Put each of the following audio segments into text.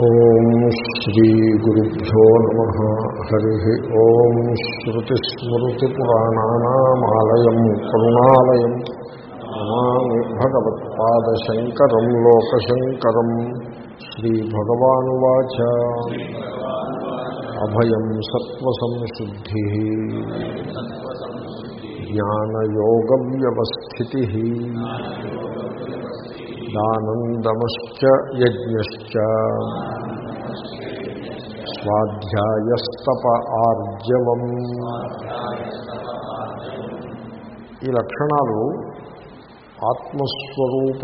ఓం శ్రీగురుభ్యో నమ. హరి ఓం శ్రుతిస్మృతిపురాణానామాలయం కరుణాలయం. నమామి భగవత్పాదశంకరం లోకశంకరం. శ్రీభగవానువాచ అభయం సత్వసంశుద్ధి. జ్ఞానయోగవ్యవస్థితి. దానందమశ్చ యజ్ఞశ్చ. స్వాధ్యాయస్తప ఆర్జవం. ఈ లక్షణాలు ఆత్మస్వరూప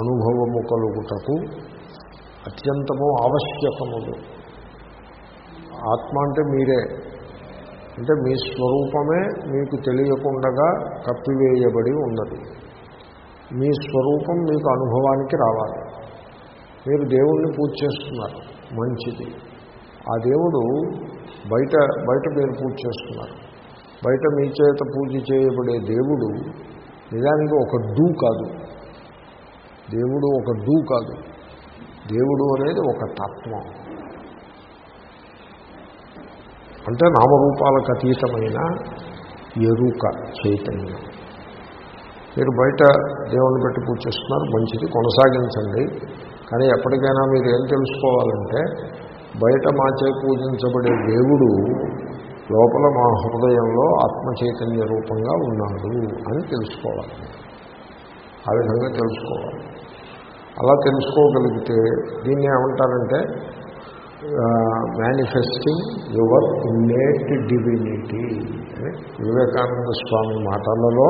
అనుభవము కలుగుటకు అత్యంతము ఆవశ్యకములు. ఆత్మ అంటే మీరే. అంటే మీ స్వరూపమే మీకు తెలియకుండగా కప్పివేయబడి ఉన్నది. మీ స్వరూపం మీకు అనుభవానికి రావాలి. మీరు దేవుణ్ణి పూజ చేస్తున్నారు మంచిది. ఆ దేవుడు బయట బయట మీరు పూజ చేస్తున్నారు. బయట మీ చేత పూజ చేయబడే దేవుడు నిజానికి ఒక డూ కాదు. దేవుడు ఒక డూ కాదు. దేవుడు అనేది ఒక తత్వం. అంటే నామరూపాలకు అతీతమైన ఎరుక చైతన్యం. మీరు బయట దేవుణ్ణి పెట్టి పూజ చేస్తున్నారు మంచిది కొనసాగించండి. కానీ ఎప్పటికైనా మీరు ఏం తెలుసుకోవాలంటే బయట మాచే పూజించబడే దేవుడు లోపల మా హృదయంలో ఆత్మ చైతన్య రూపంగా ఉన్నాడు అని తెలుసుకోవాలి. ఆ విధంగా తెలుసుకోవాలి. అలా తెలుసుకోగలిగితే దీన్ని ఏమంటారంటే మేనిఫెస్టింగ్ యువర్ ఇన్నేట్ డివినిటీ అని వివేకానంద స్వామి మాటలలో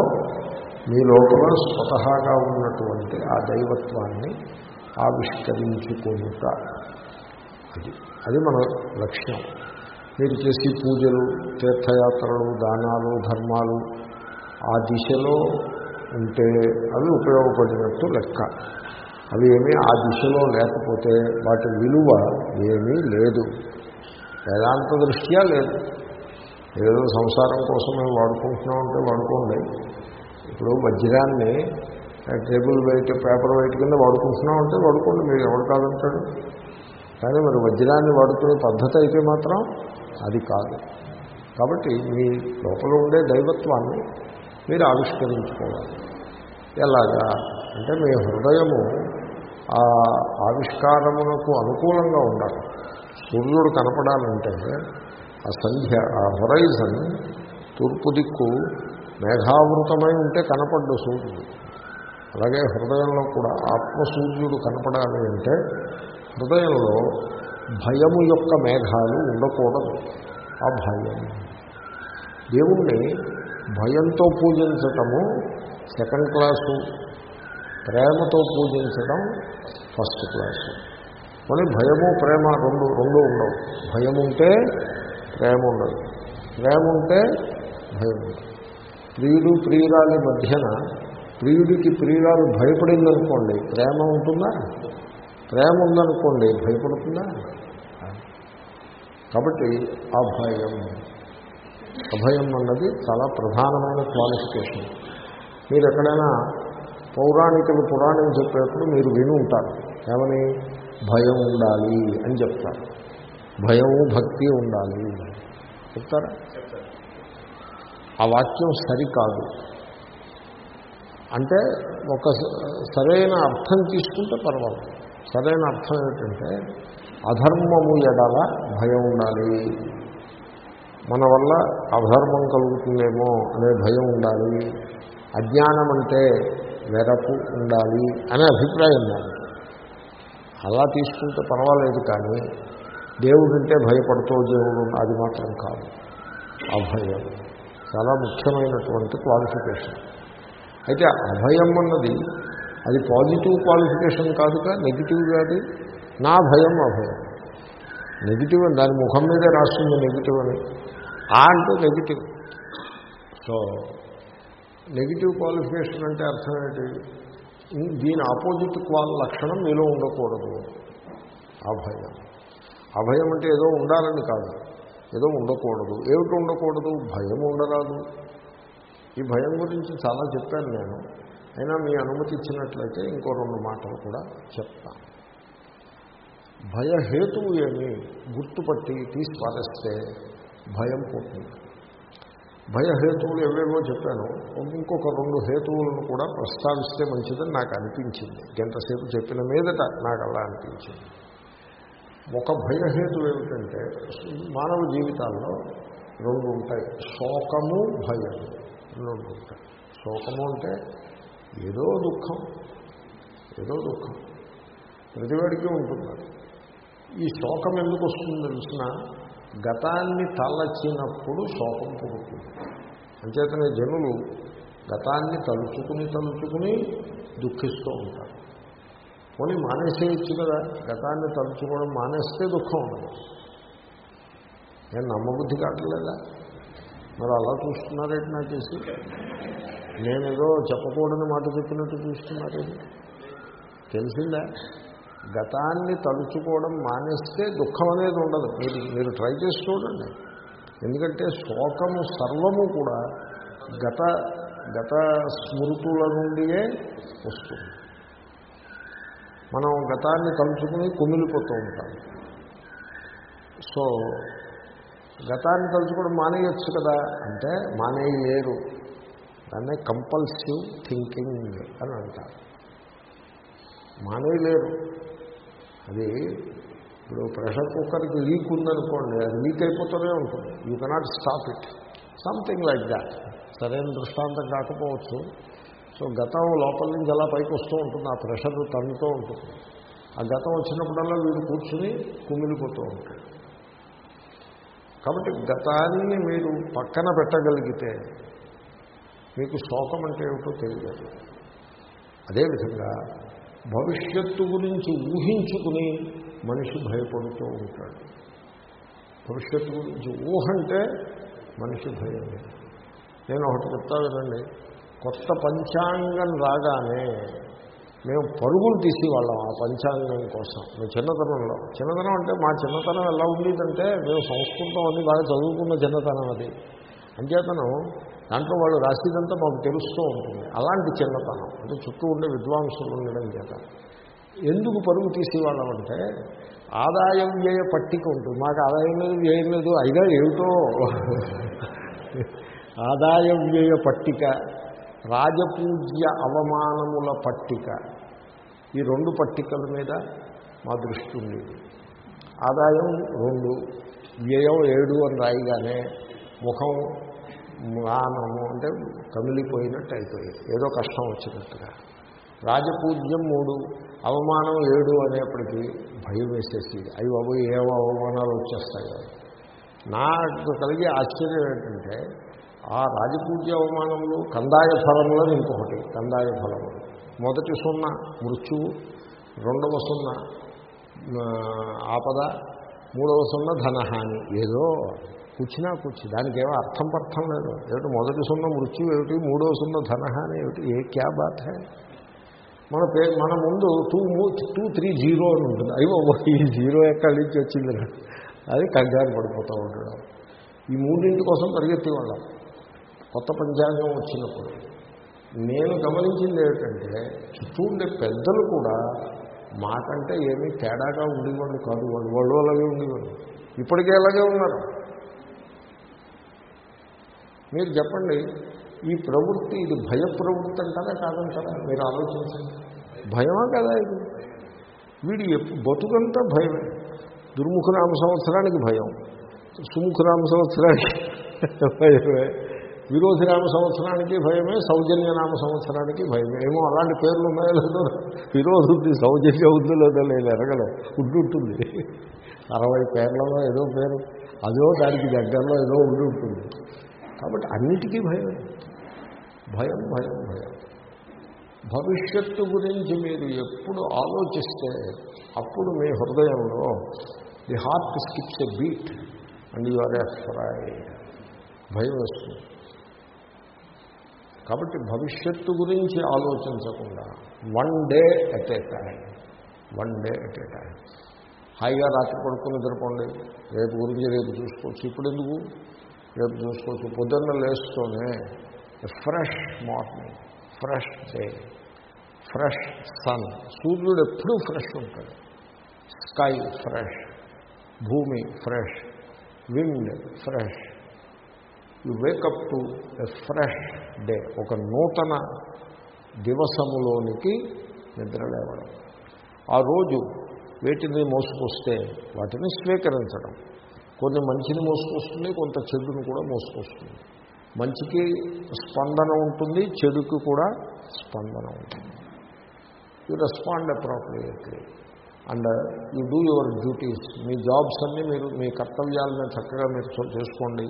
మీ లోపల స్వతహాగా ఉన్నటువంటి ఆ దైవత్వాన్ని ఆవిష్కరించుకుంట అది అది మన లక్ష్యం. మీరు చేసే పూజలు తీర్థయాత్రలు దానాలు ధర్మాలు ఆ దిశలో ఉంటే అవి ఉపయోగపడినట్టు లెక్క. అవి ఏమీ ఆ దిశలో లేకపోతే వాటి విలువ ఏమీ లేదు. వేదాంత దృష్ట్యా లేదు. ఏదో సంసారం కోసం మేము వాడుకుంటున్నాం వాడుకోండి. ఇప్పుడు వజ్రాన్ని టేబుల్ వెయిట్ పేపర్ వెయిట్ కింద వాడుకుంటున్నాం అంటే వాడుకోండి మీరు ఎవరు కాదంటాడు? కానీ మరి వజ్రాన్ని వాడుకునే పద్ధతి అయితే మాత్రం అది కాదు. కాబట్టి మీ లోపల ఉండే దైవత్వాన్ని మీరు ఆవిష్కరించుకోవాలి. ఎలాగా? అంటే మీ హృదయము ఆ ఆవిష్కారమునకు అనుకూలంగా ఉండాలి. సూర్యుడు కనపడాలంటే ఆ సంధ్య ఆ హొరైజన్ తూర్పు దిక్కు మేఘావృతమై ఉంటే కనపడ్డు సూర్యుడు. అలాగే హృదయంలో కూడా ఆత్మసూర్యుడు కనపడాలి అంటే హృదయంలో భయము యొక్క మేఘాలు ఉండకూడదు. ఆ భయం. దేవుణ్ణి భయంతో పూజించటము సెకండ్ క్లాసు. ప్రేమతో పూజించడం ఫస్ట్ క్లాసు. మళ్ళీ భయము ప్రేమ రెండు రెండు ఉండవు. భయం ఉంటే ప్రేమ ఉండదు. ప్రేమ ఉంటే భయం ఉండదు. ప్రియుడు ప్రియురాలి మధ్యన ప్రియుడికి ప్రియురాలు భయపడిందనుకోండి ప్రేమ ఉంటుందా? ప్రేమ ఉందనుకోండి భయపడుతుందా? కాబట్టి అభయం. అభయం అన్నది చాలా ప్రధానమైన క్వాలిఫికేషన్. మీరు ఎక్కడైనా పౌరాణికులు పురాణం చెప్పేప్పుడు మీరు విని ఉంటారు. ఏమని? భయం ఉండాలి అని చెప్తారు. భయము భక్తి ఉండాలి చెప్తారా? ఆ వాక్యం సరికాదు. అంటే ఒక సరైన అర్థం తీసుకుంటే పర్వాలేదు. సరైన అర్థం ఏమిటంటే అధర్మము ఎడల భయం ఉండాలి. మన వల్ల అధర్మం కలుగుతుందేమో అనే భయం ఉండాలి. అజ్ఞానం అంటే వెరపు ఉండాలి అనే అభిప్రాయం ఉండాలి. అలా తీసుకుంటే పర్వాలేదు కానీ దేవుడంటే భయపడుతూ దేవుడు అది మాత్రం కాదు. అభయం. చాలా ముఖ్యమైనటువంటి క్వాలిఫికేషన్ అయితే అభయం అన్నది అది పాజిటివ్ క్వాలిఫికేషన్ కాదుగా నెగిటివ్ కాదు నా భయం అభయం. నెగిటివ్ అని దాని ముఖం మీదే రాస్తుంది నెగిటివ్ అని. ఆ అంటే నెగిటివ్ సో నెగిటివ్ క్వాలిఫికేషన్ అంటే అర్థం ఏంటి? దీని ఆపోజిట్ క్వాల్ లక్షణం మీలో ఉండకూడదు. అభయం. అభయం అంటే ఏదో ఉండాలని కాదు. ఏదో ఉండకూడదు. ఏమిటి ఉండకూడదు? భయం ఉండరాదు. ఈ భయం గురించి చాలా చెప్పాను నేను. అయినా మీ అనుమతి ఇచ్చినట్లయితే ఇంకో రెండు మాటలు కూడా చెప్తాను భయహేతువు ఏమి? గుర్తుపట్టి తీసి పారేస్తే భయం పోతుంది. భయహేతువులు ఏవేవో చెప్పాను. ఇంకొక రెండు హేతువులను కూడా ప్రస్తావిస్తే మంచిదని నాకు అనిపించింది. గంటసేపు చెప్పిన మీదట నాకు అలా అనిపించింది. ఒక భయహేతు ఏమిటంటే మానవ జీవితాల్లో రెండు ఉంటాయి. శోకము భయం రెండు ఉంటాయి. శోకము అంటే ఏదో దుఃఖం ఏదో దుఃఖం. ప్రతివాడికి ఉంటుంది. ఈ శోకం ఎందుకు వస్తుందో తెలిసిన? గతాన్ని తలచినప్పుడు శోకం పుడుతుంది. అంచేతనే జనులు గతాన్ని తలుచుకుని తలుచుకుని దుఃఖిస్తూ ఉంటారు. పోనీ మానేసేయచ్చు కదా. గతాన్ని తలుచుకోవడం మానేస్తే దుఃఖం ఉండదు. నేను నమ్మబుద్ధి కావట్లేదా? మరి అలా చూస్తున్నారేంటి నా చేసి నేనేదో చెప్పకూడని మాట చెప్పినట్టు చూస్తున్నారేంటి? తెలిసిందా? గతాన్ని తలుచుకోవడం మానేస్తే దుఃఖం అనేది ఉండదు. మీరు మీరు ట్రై చేసి చూడండి. ఎందుకంటే శోకము సర్వము కూడా గత గత స్మృతుల నుండియే వస్తుంది. మనం గతాన్ని తలుచుకుని కుమిలిపోతూ ఉంటాం. సో గతాన్ని తలుచుకోవడం మానేయచ్చు కదా? అంటే మానేయలేరు. దాన్నే కంపల్సివ్ థింకింగ్ అని అంటారు. మానేయలేరు. అది ఇప్పుడు ప్రెషర్ కుక్కర్కి లీక్ ఉందనుకోండి అది లీక్ అయిపోతూనే ఉంటుంది. You cannot stop it. Something like that. సరైన దృష్టాంతం కాకపోవచ్చు. సో గతం లోపల నుంచి అలా పైకి వస్తూ ఉంటుంది ఆ ప్రెషర్ తగ్గుతూ ఉంటుంది. ఆ గతం వచ్చినప్పుడల్లా వీడు కూర్చుని కుమిలిపోతూ ఉంటాడు. కాబట్టి గతాన్ని మీరు పక్కన పెట్టగలిగితే మీకు శోకం అంటే ఏమిటో తెలియదు. అదేవిధంగా భవిష్యత్తు గురించి ఊహించుకుని మనిషి భయపడుతూ ఉంటాడు. భవిష్యత్తు గురించి ఊహ అంటే మనిషి భయం నేను ఒకటి చెప్తా వినండి. కొత్త పంచాంగం రాగానే మేము పరుగులు తీసేవాళ్ళం ఆ పంచాంగం కోసం. మేము చిన్నతనంలో. చిన్నతనం అంటే మా చిన్నతనం ఎలా ఉండేదంటే మేము సంస్కృతం అని బాగా చదువుకున్న చిన్నతనం అది. అంచేతనం దాంట్లో వాళ్ళు రాసేదంతా మాకు తెలుస్తూ ఉంటుంది. అలాంటి చిన్నతనం. అంటే చుట్టూ ఉండే విద్వాంసులు ఉండడం చేత. ఎందుకు పరుగు తీసేవాళ్ళం అంటే ఆదాయం వ్యయ పట్టిక ఉంటుంది. మాకు ఆదాయం లేదు వ్యయం లేదు. అయినా ఏమిటో? ఆదాయ వ్యయ పట్టిక. రాజపూజ్య అవమానముల పట్టిక. ఈ రెండు పట్టికల మీద మా దృష్టి ఉండేది. ఆదాయం రెండు వ్యయం ఏడు అని రాయిగానే ముఖం మానము అంటే కమిలిపోయినట్టు అయిపోయింది. ఏదో కష్టం వచ్చినట్టుగా. రాజపూజ్యం మూడు అవమానం ఏడు అనేప్పటికీ భయం వేసేసి అవి బాబు ఏవో అవమానాలు వచ్చేస్తాయి. నాకు కలిగే ఆశ్చర్యం ఏంటంటే ఆ రాజపూజ్య అవమానములు కందాయ ఫలములని ఇంకొకటి కందాయ ఫలములు. మొదటి సున్నా మృత్యువు. రెండవ సున్నా ఆపద. మూడవ సున్నా ధనహాని. ఏదో కూర్చున్నా కూర్చి దానికి ఏమో అర్థం పర్థం లేదు. ఏమిటి మొదటి సున్న మృత్యు ఏమిటి? మూడవ సున్న ధనహాని ఏమిటి? ఏ క్యా బాత్ హై? మన పే మన ముందు టూ టూ త్రీ జీరో అని ఉంటుంది. అయ్యో ఈ జీరో ఎక్కడి నుంచి వచ్చింది? అది కంగారు పడిపోతూ ఉండడం ఈ మూడింటి కోసం పరిగెత్తి వాళ్ళం కొత్త పంచాంగం వచ్చినప్పుడు నేను గమనించింది ఏమిటంటే చుట్టూ ఉండే పెద్దలు కూడా మాకంటే ఏమీ తేడాగా ఉండేవాళ్ళు కాదు. వాళ్ళు వాళ్ళు అలాగే ఉండేవాళ్ళు. ఇప్పటికే అలాగే ఉన్నారు. మీరు చెప్పండి ఈ ప్రవృత్తి ఇది భయ ప్రవృత్తి అంటారా కాదంటారా మీరు ఆలోచించండి. భయమా కదా ఇది? వీడి బతుకంతా భయమే. దుర్ముఖరామ సంవత్సరానికి భయం. సుముఖరామ సంవత్సరానికి భయమే. విరోధిరామ సంవత్సరానికి భయమే సౌజన్యనామ సంవత్సరానికి భయమే. ఏమో అలాంటి పేర్లు ఉన్నాయో లేదో విరోధి ఉంది సౌజన్య ఉంది లేదో లేదు ఎరగలే ఉండుంటుంది. అరవై పేర్లలో ఏదో పేరు అదో దానికి దగ్గరలో ఏదో ఉండి ఉంటుంది కాబట్టి అన్నిటికీ భయం భయం భయం భయం. భవిష్యత్తు గురించి మీరు ఎప్పుడు ఆలోచిస్తే అప్పుడు మీ హృదయంలో the heart skips a beat and you are afraid భయం వస్తుంది. కాబట్టి భవిష్యత్తు గురించి ఆలోచించకుండా one day at a time one day at a time హాయిగా రాత్రి పడుకుని నిద్రపోండి. రేపు గురించి రేపు చూసుకోవచ్చు. ఇప్పుడు ఎందుకు రేపు చూసుకోవచ్చు. పొద్దున్న లేస్తూనే fresh morning fresh day fresh sun సూర్యుడు ఎప్పుడూ ఫ్రెష్ ఉంటాడు. స్కై ఫ్రెష్ భూమి fresh wind fresh you wake up to a fresh day ఒక నూతన దివసములోనికి నిద్రలేవడం ఆ రోజు వేటిని మోసుకొస్తే వాటిని స్వీకరించడం. కొన్ని మంచిని మోసుకొస్తుంది కొంత చెడును కూడా మోసుకొస్తుంది. మంచికి స్పందన ఉంటుంది చెడుకి కూడా స్పందన ఉంటుంది. You respond appropriately. And you do your duties. Me jobs అన్నీ మీరు మీ కర్తవ్యాలను చక్కగా మీరు చేసుకోండి.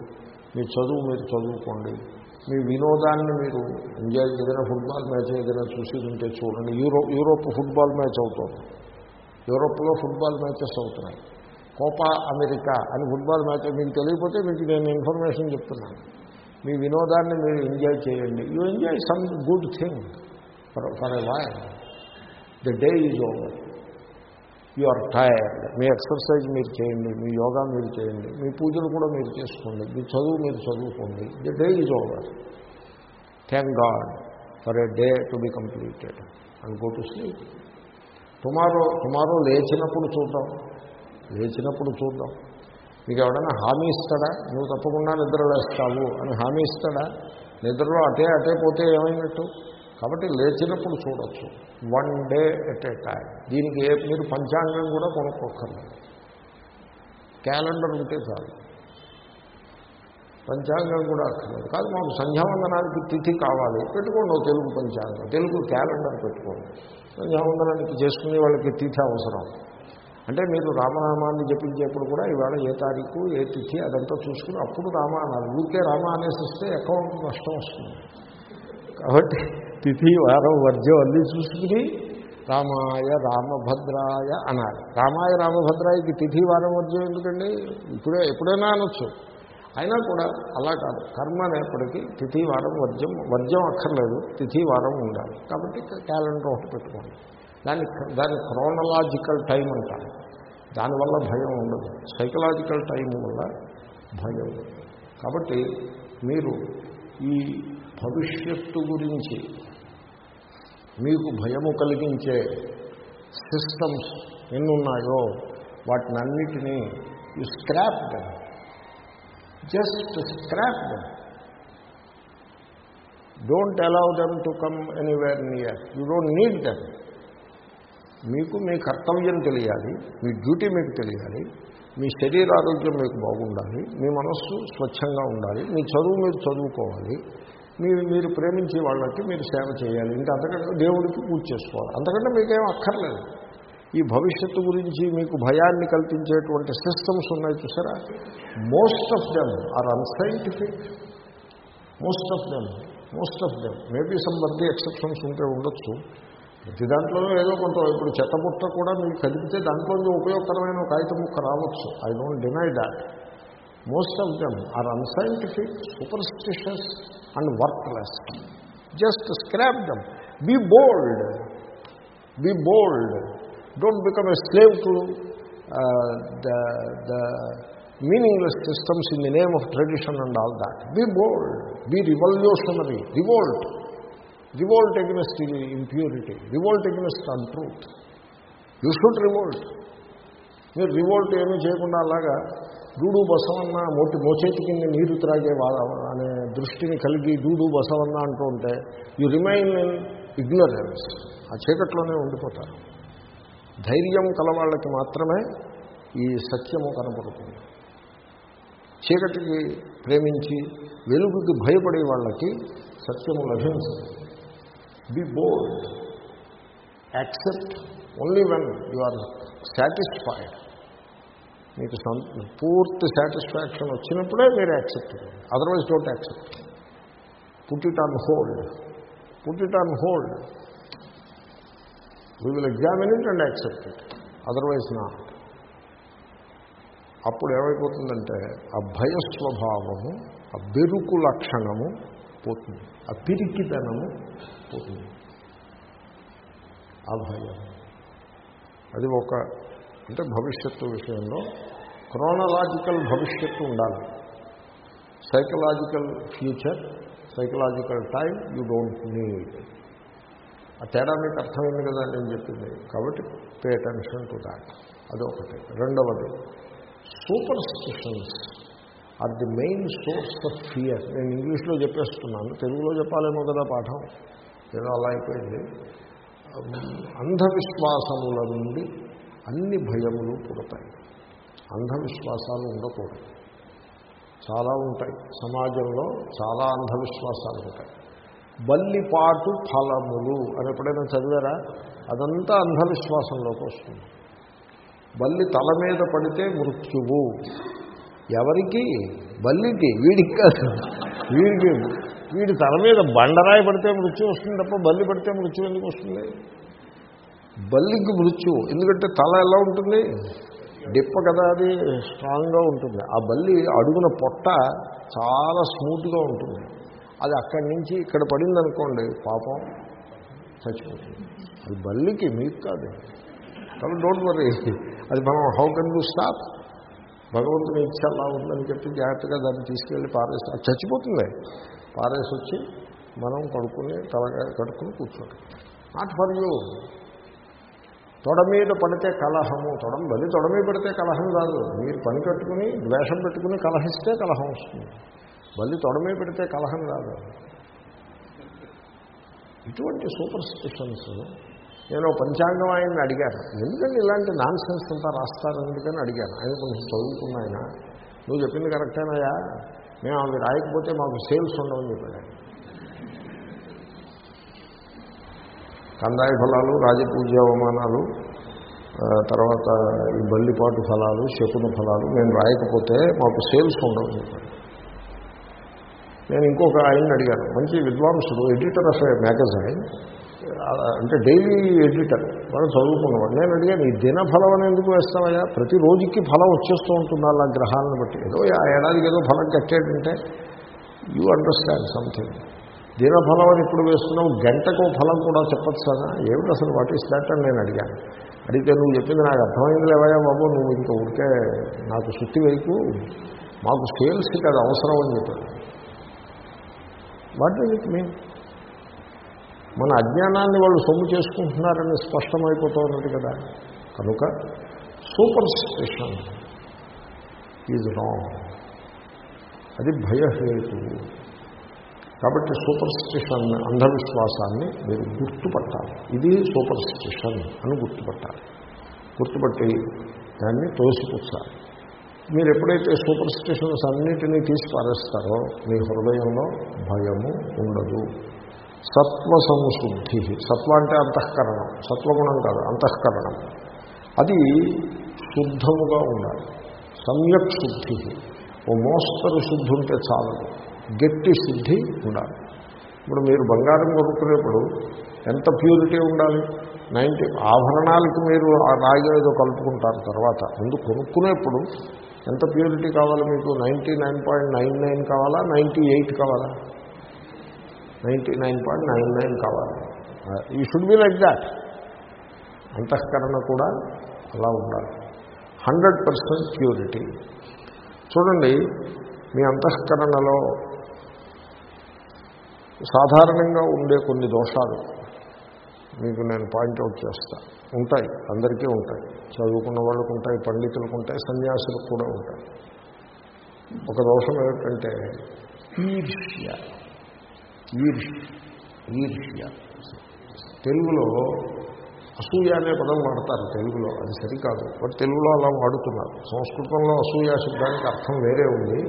మీ చదువు మీరు చదువుకోండి. మీ వినోదాన్ని మీరు ఎంజాయ్ ఏదైనా ఫుట్బాల్ మ్యాచ్ ఏదైనా చూసి ఉంటే చూడండి. యూరో యూరోప్ ఫుట్బాల్ మ్యాచ్ అవుతుంది. యూరోప్లో ఫుట్బాల్ మ్యాచెస్ అవుతున్నాయి. కోపా అమెరికా అని ఫుట్బాల్ మ్యాచ్ మీకు తెలియకపోతే మీకు నేను ఇన్ఫర్మేషన్ చెప్తున్నాను. మీ వినోదాన్ని మీరు ఎంజాయ్ చేయండి. You enjoy some good thing for for a while the day is over. You are tired. Me exercise మీరు చేయండి మీ యోగా మీరు చేయండి మీ పూజలు కూడా మీరు చేసుకోండి మీ చదువు మీరు చదువుకోండి the day is over. Thank God for a day to be completed and go to sleep tomorrow tomorrow లేచినప్పుడు చూద్దాం లేచినప్పుడు చూద్దాం. మీకు ఎవడైనా హామీ ఇస్తాడా? నువ్వు తప్పకుండా నిద్రలేస్తావు అని హామీ ఇస్తాడా? నిద్రలో అటే అటే పోతే ఏమైనట్టు కాబట్టి లేచినప్పుడు చూడొచ్చు. One day at a time దీనికి ఏ మీరు పంచాంగం కూడా కొనుక్కోక్కర్లేదు క్యాలెండర్ ఉంటే చాలు. పంచాంగం కూడా అక్కర్లేదు. కాదు మాకు సంధ్యావందనానికి తిథి కావాలి. పెట్టుకోండి తెలుగు పంచాంగం. తెలుగు క్యాలెండర్ పెట్టుకోండి. సంధ్యావందనానికి చేసుకునే వాళ్ళకి తిథి అవసరం. అంటే మీరు రామనామాన్ని జపించేప్పుడు కూడా ఇవాళ ఏ తారీఖు ఏ తిథి అదంతా చూసుకుని అప్పుడు రామ అనాలి ఊరికే రామ అనేసి అకౌంట్ నష్టం వస్తుంది. కాబట్టి తిథి వారం వర్జం అన్నీ చూసుకుని రామాయ రామభద్రాయ అనాలి. రామాయ రామభద్రాయకి తిథి వారం వర్జం ఎందుకండి? ఇప్పుడే ఎప్పుడైనా అనొచ్చు. అయినా కూడా అలా కాదు. కర్మ అనేప్పటికీ తిథి వారం వర్జం వర్జం అక్కర్లేదు తిథి వారం ఉండాలి. కాబట్టి క్యాలెండర్ ఒకటి పెట్టుకోండి. దాని దాని క్రోనలాజికల్ టైం అంటారు. దానివల్ల భయం ఉండదు. సైకలాజికల్ టైం వల్ల భయం కాబట్టి మీరు ఈ భవిష్యత్తు గురించి మీకు భయము కలిగించే సిస్టమ్స్ ఎన్నున్నాయో వాటినన్నిటినీ you scrap them just scrap them don't allow them to come anywhere near you don't need them మీకు మీ కర్తవ్యం తెలియాలి మీ డ్యూటీ మీకు తెలియాలి మీ శరీర ఆరోగ్యం మీకు బాగుండాలి మీ మనస్సు స్వచ్ఛంగా ఉండాలి మీ చదువు మీరు చదువుకోవాలి. మీ మీరు ప్రేమించే వాళ్ళకి మీరు సేవ చేయాలి. ఇంకా అంతకంటే దేవుడికి పూజ చేసుకోవాలి. అంతకంటే మీకేం అక్కర్లేదు. ఈ భవిష్యత్తు గురించి మీకు భయాన్ని కల్పించేటువంటి సిస్టమ్స్ ఉన్నాయి చూసారా? Most of them are unscientific most of them most of them maybe some birthday exceptions ఉంటే ఉండొచ్చు. ప్రతి దాంట్లోనూ ఏదో కొంత ఇప్పుడు చెత్తపుట్ట కూడా మీకు కదిపితే దాంట్లో ఉపయోగకరమైన ఒక ముక్క రావచ్చు. I don't deny that most of them are unscientific superstitious and worthless just scrap them be bold be bold don't become a slave to the the meaningless systems in the name of tradition and all that be bold be revolutionary revolt revolt against impurity revolt against untruth you should revolt మీరు revolt ఏమీ చేయకుండా అలాగా డూడు బసవన్న మోటి మోచేతి కింద నీరు త్రాగే అనే దృష్టిని కలిగి డూడు బసవన్న అంటూ ఉంటే యు రిమైన్ ఇన్ ఇగ్నరెన్స్ ఆ చీకట్లోనే ఉండిపోతారు. ధైర్యం కలవాళ్ళకి మాత్రమే ఈ సత్యము కనపడుతుంది. చీకటికి ప్రేమించి వెలుగుకి భయపడే వాళ్ళకి సత్యము లభించదు. Be bold accept only when you are satisfied మీకు పూర్తి సాటిస్ఫాక్షన్ వచ్చినప్పుడే మీరు యాక్సెప్ట్ చేయండి otherwise don't accept put it on hold put it on hold we will examine it and accept it otherwise not అప్పుడు ఏమైపోతుందంటే ఆ భయస్వభావము ఆ బెరుకు లక్షణము పోతుంది. ఆ పిరికితనము పోతుంది. ఆ భయం అది ఒక అంటే భవిష్యత్తు విషయంలో క్రోనలాజికల్ భవిష్యత్తు ఉండాలి. Psychological future psychological time you don't need. ఆ తేడా మీకు అర్థమైంది కదా నేను చెప్పింది. కాబట్టి పే అటెన్షన్ టు దాట్. అదొకటి. రెండవది superstitions are the main source of fear. నేను ఇంగ్లీష్లో చెప్పేస్తున్నాను తెలుగులో చెప్పాలేమో కదా పాఠం. ఏదో అలా అయిపోయింది. అంధవిశ్వాసముల నుండి అన్ని భయములు పుడతాయి. అంధవిశ్వాసాలు ఉండకూడదు. చాలా ఉంటాయి. సమాజంలో చాలా అంధవిశ్వాసాలు ఉంటాయి. బల్లిపాటు ఫలములు అని ఎప్పుడైనా చదివారా? అదంతా అంధవిశ్వాసంలోకి వస్తుంది. బల్లి తల మీద పడితే మృత్యువు. ఎవరికి? బల్లికి వీడికి కాదు. వీడికి వీడి తల మీద బండరాయి పడితే మృత్యు వస్తుంది తప్ప బల్లి పడితే మృత్యు ఎందుకు వస్తుంది? బల్లికి మృత్యు. ఎందుకంటే తల ఎలా ఉంటుంది? డిప్ప కదా అది స్ట్రాంగ్గా ఉంటుంది. ఆ బల్లి అడుగున పొట్ట చాలా స్మూత్గా ఉంటుంది. అది అక్కడి నుంచి ఇక్కడ పడింది అనుకోండి పాపం చచ్చిపోతుంది. అది బల్లికి మీకు కాదు. కాబట్టి డోంట్ వరీ అది మనం హౌ కెన్ యూ స్టాప్ భగవంతుని ఇచ్చ అలా ఉందని చెప్పి జాగ్రత్తగా దాన్ని తీసుకెళ్ళి పారేసి అది చచ్చిపోతుంది. పారేసి వచ్చి మనం కడుక్కుని తలగా కడుక్కుని కూర్చోండి నాట్ ఫర్ యూ తొడ మీద పడితే కలహము తొడం బలి తొడ మీద పడితే కలహం కాదు. మీరు పని కట్టుకుని ద్వేషం పెట్టుకుని కలహిస్తే కలహం వస్తుంది. బలి తొడ మీద పెడితే కలహం కాదు. ఇటువంటి సూపర్ స్టిషన్స్ నేను పంచాంగం ఆయన్ని అడిగాను. ఎందుకంటే ఇలాంటి నాన్ సెన్స్ అంతా రాస్తారు ఎందుకని అడిగాను. ఆయన కొంచెం చదువుకున్న ఆయన. నువ్వు చెప్పింది కరెక్టేనాయా మేము అవి రాయకపోతే మాకు సేల్స్ ఉండవని చెప్పాడు కందాయ ఫలాలు రాజపూజ అవమానాలు తర్వాత ఈ బల్లిపాటు ఫలాలు శకున ఫలాలు మేము రాయకపోతే మాకు సేల్స్ ఉండవు చెప్పాడు నేను ఇంకొక ఆయన్ని అడిగాను మంచి విద్వాంసుడు ఎడిటర్ ఆఫ్ మ్యాగజైన్ అంటే డైలీ ఎడిటర్ వాళ్ళు చదువుకున్నవాడు. నేను అడిగాను ఈ దిన ఫలం అని ఎందుకు వేస్తామయ్యా ప్రతి రోజుకి ఫలం వచ్చేస్తూ ఉంటుంది అలా గ్రహాలను బట్టి. ఏదో ఆ ఏడాదికి ఏదో ఫలం కట్టేటంటే యూ అండర్స్టాండ్ సంథింగ్ దినఫలం అని ఇప్పుడు వేస్తున్నావు గంటకు ఫలం కూడా చెప్పచ్చు కదా. ఏమిటి అసలు వాట్ ఈస్ దాట్ అని నేను అడిగాను. అడిగితే నువ్వు చెప్పింది నాకు అర్థమైంది లేవయా బాబు నువ్వు ఇంకా ఉడికే నాకు సుత్తి వైపు మాకు స్కేల్స్కి అది అవసరం అని చెప్పాను. వాట్ ఇట్ మన అజ్ఞానాన్ని వాళ్ళు సొమ్ము చేసుకుంటున్నారని స్పష్టమైపోతున్నది కదా. కనుక సూపర్ స్టిషన్ ఈజ్ రాంగ్ అది భయహేతు కాబట్టి సూపర్ స్టిషన్ అంధవిశ్వాసాన్ని మీరు గుర్తుపట్టాలి. ఇది సూపర్ స్టిషన్ అని గుర్తుపట్టాలి. గుర్తుపట్టి దాన్ని తోసిపుచ్చాలి. మీరు ఎప్పుడైతే సూపర్ స్టిషన్స్ అన్నిటినీ తీసి పారేస్తారో మీ హృదయంలో భయము ఉండదు. సత్వ సంశుద్ధి సత్వ అంటే అంతఃకరణం సత్వగుణం కాదు అంతఃకరణం. అది శుద్ధముగా ఉండాలి. సమ్యక్ శుద్ధి ఓ మోస్తరు శుద్ధి ఉంటే చాలదు. గట్టి శుద్ధి ఉండాలి. ఇప్పుడు మీరు బంగారం కొనుక్కునేప్పుడు ఎంత ప్యూరిటీ ఉండాలి? నైంటీ ఆభరణాలకి మీరు ఆ రాగి ఏదో కలుపుకుంటారు తర్వాత. ముందు కొనుక్కునేప్పుడు ఎంత ప్యూరిటీ కావాలి మీకు? Ninety nine point nine nine కావాలా? నైంటీ ఎయిట్ కావాలా? Ninety nine point nine nine కావాలి? ఈ షుడ్ బి లైక్ దాట్. అంతఃకరణ కూడా అలా ఉండాలి. Hundred percent purity. చూడండి మీ అంతఃకరణలో సాధారణంగా ఉండే కొన్ని దోషాలు మీకు నేను పాయింట్అవుట్ చేస్తా. ఉంటాయి అందరికీ ఉంటాయి. చదువుకున్న వాళ్ళకు ఉంటాయి పండితులకు ఉంటాయి సన్యాసులకు కూడా ఉంటాయి. ఒక దోషం ఏమిటంటే ఈర్ష్య. ఈర్ష్య. ఈర్ష్య. తెలుగులో అసూయ అనే పదం వాడతారు తెలుగులో. అది సరికాదు. బట్ తెలుగులో అలా వాడుతున్నారు. సంస్కృతంలో అసూయ శబ్దానికి అర్థం వేరే ఉంది.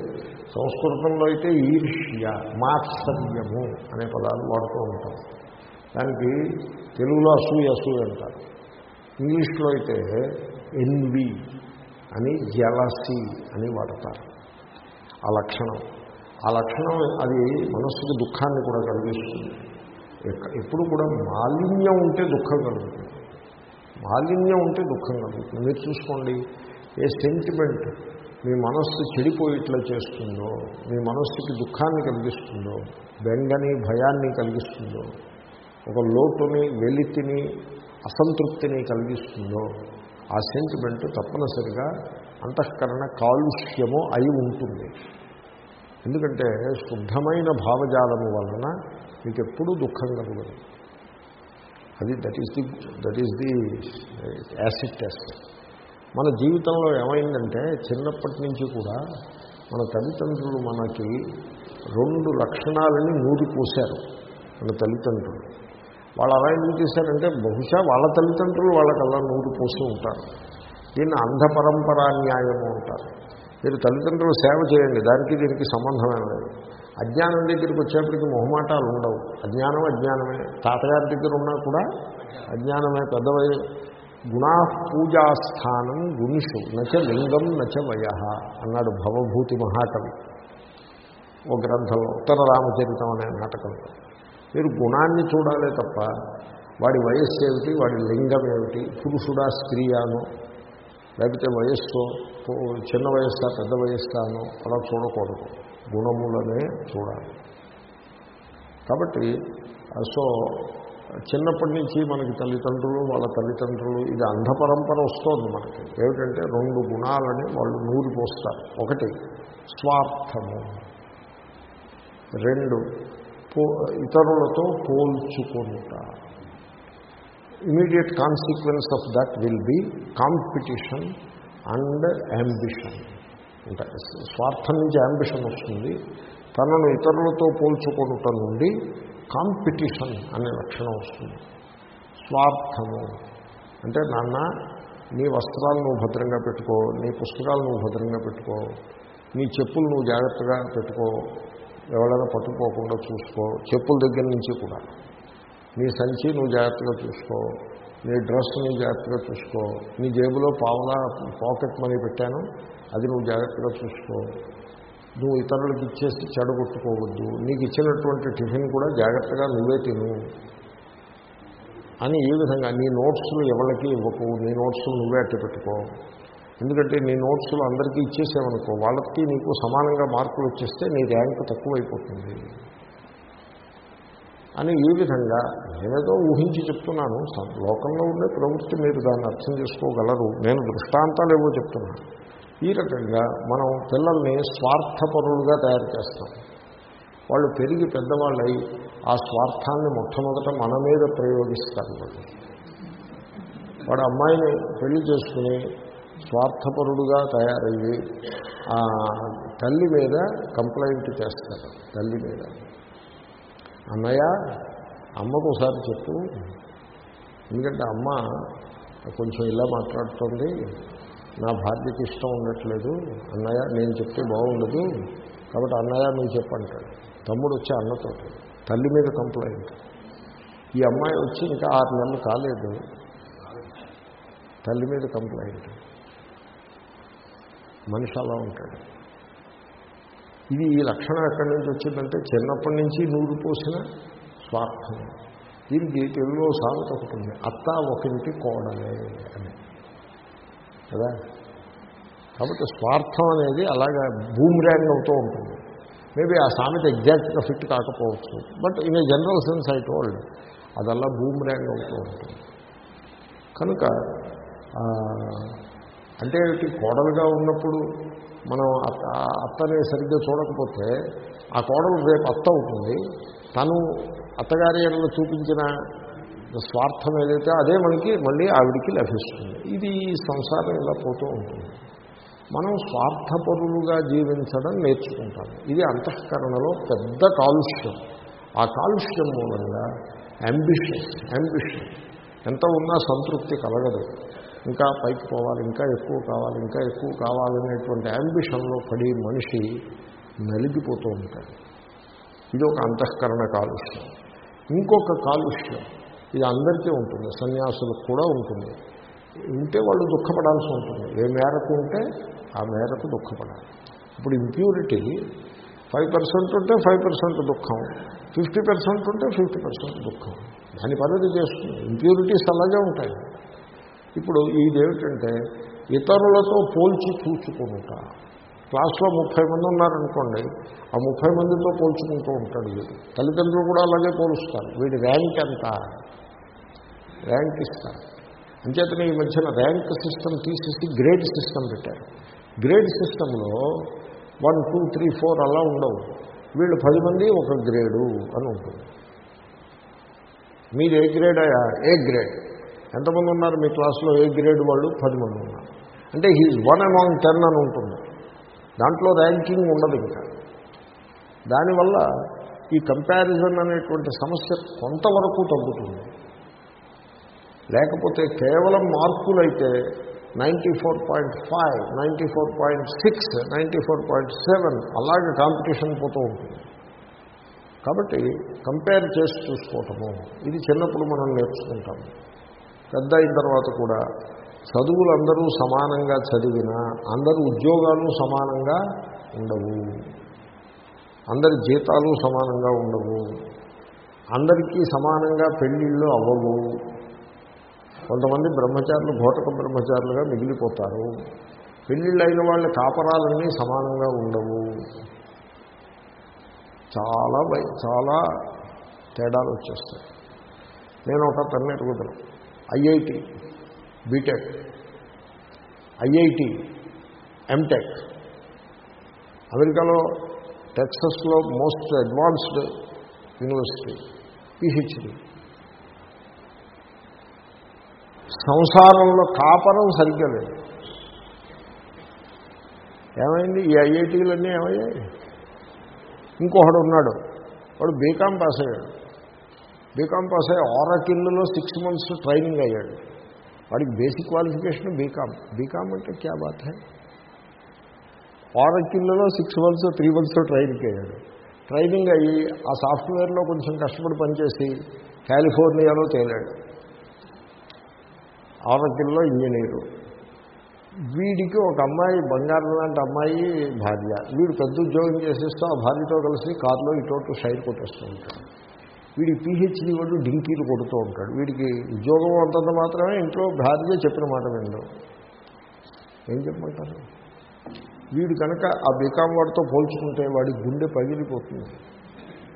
సంస్కృతంలో అయితే ఈర్ష్య మాత్సర్యము అనే పదాలు వాడుతూ ఉంటాం దానికి తెలుగులో అసూయ అసూయ అంటారు. ఇంగ్లీష్లో అయితే ఎన్వి అని జలసి అని వాడతారు. ఆ లక్షణం. ఆ లక్షణం అది మనస్సుకు దుఃఖాన్ని కూడా కలిగిస్తుంది. ఎప్పుడు కూడా మాలిన్యం ఉంటే దుఃఖం కలుగుతుంది. మాలిన్యం ఉంటే దుఃఖం కలుగుతుంది మీరు చూసుకోండి ఏ సెంటిమెంట్ మీ మనస్సు చెడిపోయేట్లా చేస్తుందో మీ మనస్సుకి దుఃఖాన్ని కలిగిస్తుందో బెంగని భయాన్ని కలిగిస్తుందో ఒక లోటుని వెలితిని అసంతృప్తిని కలిగిస్తుందో ఆ సెంటిమెంట్ తప్పనిసరిగా అంతఃకరణ కాలుష్యము అయి ఉంటుంది. ఎందుకంటే శుద్ధమైన భావజాలము వలన మీకు ఎప్పుడూ దుఃఖం కలుగుతుంది అది that is the that is the acid test మన జీవితంలో ఏమైందంటే చిన్నప్పటి నుంచి కూడా మన తల్లిదండ్రులు మనకి రెండు లక్షణాలని నూరి పోశారు మన తల్లిదండ్రులు. వాళ్ళు అలా ఎందుకు చేశారంటే బహుశా వాళ్ళ తల్లిదండ్రులు వాళ్ళకల్లా నూరు పోసి ఉంటారు. దీన్ని అంధ పరంపరాన్యాయము అంటారు. మీరు తల్లిదండ్రులు సేవ చేయండి దానికి దీనికి సంబంధమే లేదు. అజ్ఞానం దగ్గరికి వచ్చేప్పటికి మొహమాటాలు ఉండవు. అజ్ఞానం అజ్ఞానమే. తాతగారి దగ్గర ఉన్నా కూడా అజ్ఞానమే. పెద్దవై గుణా పూజాస్థానం గుణిషు. నచ లింగం నచ వయ అన్నాడు భవభూతి మహాకవి. ఓ గ్రంథంలో ఉత్తర రామచరితం అనే నాటకంలో మీరు గుణాన్ని చూడాలే తప్ప వాడి వయస్సు ఏమిటి వాడి లింగం ఏమిటి పురుషుడా స్త్రీయాను లేకపోతే వయస్సు చిన్న వయస్సా పెద్ద వయస్సాను అలా చూడకూడదు. గుణములనే చూడాలి. కాబట్టి సో చిన్నప్పటి నుంచి మనకి తల్లిదండ్రులు వాళ్ళ తల్లిదండ్రులు ఇది అంధ పరంపర వస్తుంది మనకి. ఏమిటంటే రెండు గుణాలని వాళ్ళు నూరి పోస్తారు. ఒకటి స్వార్థము. రెండు పో ఇతరులతో పోల్చుకుంట. Immediate consequence of that will be competition and ambition ఉంటాయి స్వార్థం నుంచి యాంబిషన్ వస్తుంది. తనను ఇతరులతో పోల్చుకుంట నుండి కాంపిటీషన్ అనే లక్షణం వస్తుంది. స్వార్థము. అంటే నాన్న నీ వస్త్రాలు నువ్వు భద్రంగా పెట్టుకో నీ పుస్తకాలు నువ్వు భద్రంగా పెట్టుకో నీ చెప్పులు నువ్వు జాగ్రత్తగా పెట్టుకో ఎవరైనా పట్టుకోకుండా చూసుకో చెప్పుల దగ్గర నుంచి కూడా. నీ సంచి నువ్వు జాగ్రత్తగా చూసుకో నీ డ్రెస్ నువ్వు జాగ్రత్తగా చూసుకో. నీ జేబులో పావులా పాకెట్ మనీ పెట్టాను అది నువ్వు జాగ్రత్తగా చూసుకో. నువ్వు ఇతరులకు ఇచ్చేసి చెడగొట్టుకోవద్దు. నీకు ఇచ్చినటువంటి టిఫిన్ కూడా జాగ్రత్తగా నువ్వే తిను. అని ఈ విధంగా నీ నోట్స్లు ఎవరికి ఇవ్వకు? నీ నోట్స్లు నువ్వే అట్టి పెట్టుకో. ఎందుకంటే నీ నోట్స్లు అందరికీ ఇచ్చేసేవనుకో వాళ్ళకి నీకు సమానంగా మార్కులు వచ్చేస్తే నీ ర్యాంక్ తక్కువైపోతుంది. అని ఈ విధంగా నేనేదో ఊహించి చెప్తున్నాను. లోకంలో ఉండే ప్రవృత్తి మీరు దాన్ని అర్థం చేసుకోగలరు. నేను దృష్టాంతాలు ఏవో చెప్తున్నాను. ఈ రకంగా మనం పిల్లల్ని స్వార్థపరులుగా తయారు చేస్తాం. వాళ్ళు పెరిగి పెద్దవాళ్ళై ఆ స్వార్థాన్ని మొట్టమొదట మన మీద ప్రయోగిస్తారు వాళ్ళు. వాడు అమ్మాయిని పెళ్ళి చేసుకుని స్వార్థపరుడుగా తయారయ్యి తల్లి మీద కంప్లైంట్ చేస్తారు తల్లి మీద. అన్నయ్య అమ్మకు ఒకసారి చెప్పు. ఎందుకంటే అమ్మ కొంచెం ఇలా మాట్లాడుతుంది. నా భార్యకి ఇష్టం ఉండట్లేదు అన్నయ్య నేను చెప్తే బాగుండదు కాబట్టి అన్నయ్య మీరు చెప్పంటాడు. తమ్ముడు వచ్చి అన్నతో తల్లి మీద కంప్లైంట్. ఈ అమ్మాయి వచ్చి ఇంకా ఆరు నెలలు కాలేదు తల్లి మీద కంప్లైంట్. మనిషి అలా ఉంటాడు. ఇది ఈ లక్షణం ఎక్కడి నుంచి వచ్చిందంటే చిన్నప్పటి నుంచి నూరు పోసిన స్వార్థం. దీనికి తెలుగులో సామెత ఒకటి ఉంది అత్త ఒకరికి కోడలే అని. కదా? కాబట్టి స్వార్థం అనేది అలాగా బూమ్రాంగ్ అవుతూ ఉంటుంది. మేబీ ఆ సామెత ఎగ్జాక్ట్గా ఫిట్ కాకపోవచ్చు. But in a general sense I told అదల్లా boomerang అవుతూ ఉంటుంది. కనుక అంటే కోడలుగా ఉన్నప్పుడు మనం అత్త అత్తనే సరిగ్గా చూడకపోతే ఆ కోడలు రేపు అత్త అవుతుంది. తను అత్తగారి చూపించిన స్వార్థం ఏదైతే అదే మనకి మళ్ళీ ఆవిడికి లభిస్తుంది. ఇది సంసారం ఇలా పోతూ ఉంటుంది. మనం స్వార్థపరులుగా జీవించడం నేర్చుకుంటాం. ఇది అంతఃకరణలో పెద్ద కాలుష్యం. ఆ కాలుష్యం మూలంగా అంబిషన్ అంబిషన్. ఎంత ఉన్నా సంతృప్తి కలగదు. ఇంకా పైకి పోవాలి ఇంకా ఎక్కువ కావాలి ఇంకా ఎక్కువ కావాలనేటువంటి అంబిషన్లో పడి మనిషి నలిగిపోతూ ఉంటాడు. ఇది ఒక అంతఃకరణ కాలుష్యం. ఇంకొక కాలుష్యం. ఇది అందరికీ ఉంటుంది సన్యాసులకు కూడా ఉంటుంది. ఉంటే వాళ్ళు దుఃఖపడాల్సి ఉంటుంది. ఏ మేరకు ఉంటే ఆ మేరకు దుఃఖపడాలి. ఇప్పుడు ఇంప్యూరిటీ ఫైవ్ పర్సెంట్ ఉంటే ఫైవ్ పర్సెంట్ దుఃఖం ఫిఫ్టీ పర్సెంట్ ఉంటే ఫిఫ్టీ పర్సెంట్ దుఃఖం. దాని పద్ధతి చేస్తుంది. ఇంప్యూరిటీస్ అలాగే ఉంటాయి. ఇప్పుడు ఇదేమిటంటే ఇతరులతో పోల్చి చూచుకుంటా. క్లాస్లో ముప్పై మంది ఉన్నారనుకోండి ఆ ముప్పై మందితో పోల్చుకుంటూ ఉంటాడు వీడు. తల్లిదండ్రులు కూడా అలాగే పోలుస్తారు. వీడి ర్యాంక్ ఎంత? ర్యాంక్ ఇస్తారు అంచేతనే ఈ మధ్యన ర్యాంక్ సిస్టమ్ తీసేసి గ్రేడ్ సిస్టమ్ పెట్టారు. గ్రేడ్ సిస్టంలో వన్ టూ త్రీ ఫోర్ అలా ఉండవు. వీళ్ళు పది మంది ఒక గ్రేడు అని ఉంటుంది. మీరు ఏ గ్రేడ్ అయ్యా? ఏ గ్రేడ్? ఎంతమంది ఉన్నారు మీ క్లాస్లో? ఏ గ్రేడ్ వాళ్ళు? పది మంది ఉన్నారు. అంటే హీజ్ వన్ అమాంగ్ టెన్ అని ఉంటుంది. దాంట్లో ర్యాంకింగ్ ఉండదు ఇంకా. దానివల్ల ఈ కంపారిజన్ అనేటువంటి సమస్య కొంతవరకు తగ్గుతుంది. లేకపోతే కేవలం మార్కులైతే ninety four point five ninety four point six ninety four point seven అలాగే కాంపిటీషన్ పోతూ ఉంటుంది. కాబట్టి కంపేర్ చేసి చూసుకోవటము ఇది చిన్నప్పుడు మనం నేర్చుకుంటాము పెద్ద అయిన తర్వాత కూడా చదువులు అందరూ సమానంగా చదివినా అందరూ ఉద్యోగాలు సమానంగా ఉండవు. అందరి జీతాలు సమానంగా ఉండవు. అందరికీ సమానంగా పెళ్ళిళ్ళు అవ్వవు. కొంతమంది బ్రహ్మచారులు ఘోటక బ్రహ్మచారులుగా మిగిలిపోతారు. పెళ్ళిళ్ళైన వాళ్ళ కాపరాలన్నీ సమానంగా ఉండవు. చాలా వై చాలా తేడాలు వచ్చేస్తాయి. నేను ఒక తన్ని ఎరుగుతాను ఐఐటి బీటెక్ ఐఐటి ఎంటెక్. అమెరికాలో టెక్సస్లో మోస్ట్ అడ్వాన్స్డ్ యూనివర్సిటీ పిహెచ్డి. సంసారంలో కాపరం సరిగ్గా లేదు. ఏమైంది? ఈ ఐఐటీలన్నీ ఏమయ్యాయి? ఇంకొకడు ఉన్నాడు. వాడు బీకామ్ పాస్ అయ్యాడు. బీకామ్ పాస్ అయ్యి ఆరకిల్లులో సిక్స్ మంత్స్ ట్రైనింగ్ అయ్యాడు. వాడికి బేసిక్ క్వాలిఫికేషన్ బీకామ్ బీకామ్ అంటే క్యా బాత్ హై? ఆరకిల్లులో six months three months training అయ్యాడు. ట్రైనింగ్ అయ్యి ఆ సాఫ్ట్వేర్లో కొంచెం కష్టపడి పనిచేసి కాలిఫోర్నియాలో తేలాడు. ఆరకిల్లో ఇంజనీరు. వీడికి ఒక అమ్మాయి బంగారం లాంటి అమ్మాయి భార్య. వీడు పెద్ద ఉద్యోగం చేసేస్తూ ఆ భార్యతో కలిసి కారులో ఇటు సైడ్ కొట్టేస్తూ ఉంటాడు. వీడికి పిహెచ్డీ వాడు డింకీలు కొడుతూ ఉంటాడు. వీడికి ఉద్యోగం అంతంత మాత్రమే ఇంట్లో భార్య చెప్పిన మాట విండు ఏం చెప్పమంటారు? వీడు కనుక ఆ బీకాం వాడితో పోల్చుకుంటే వాడి గుండె పగిలిపోతుంది.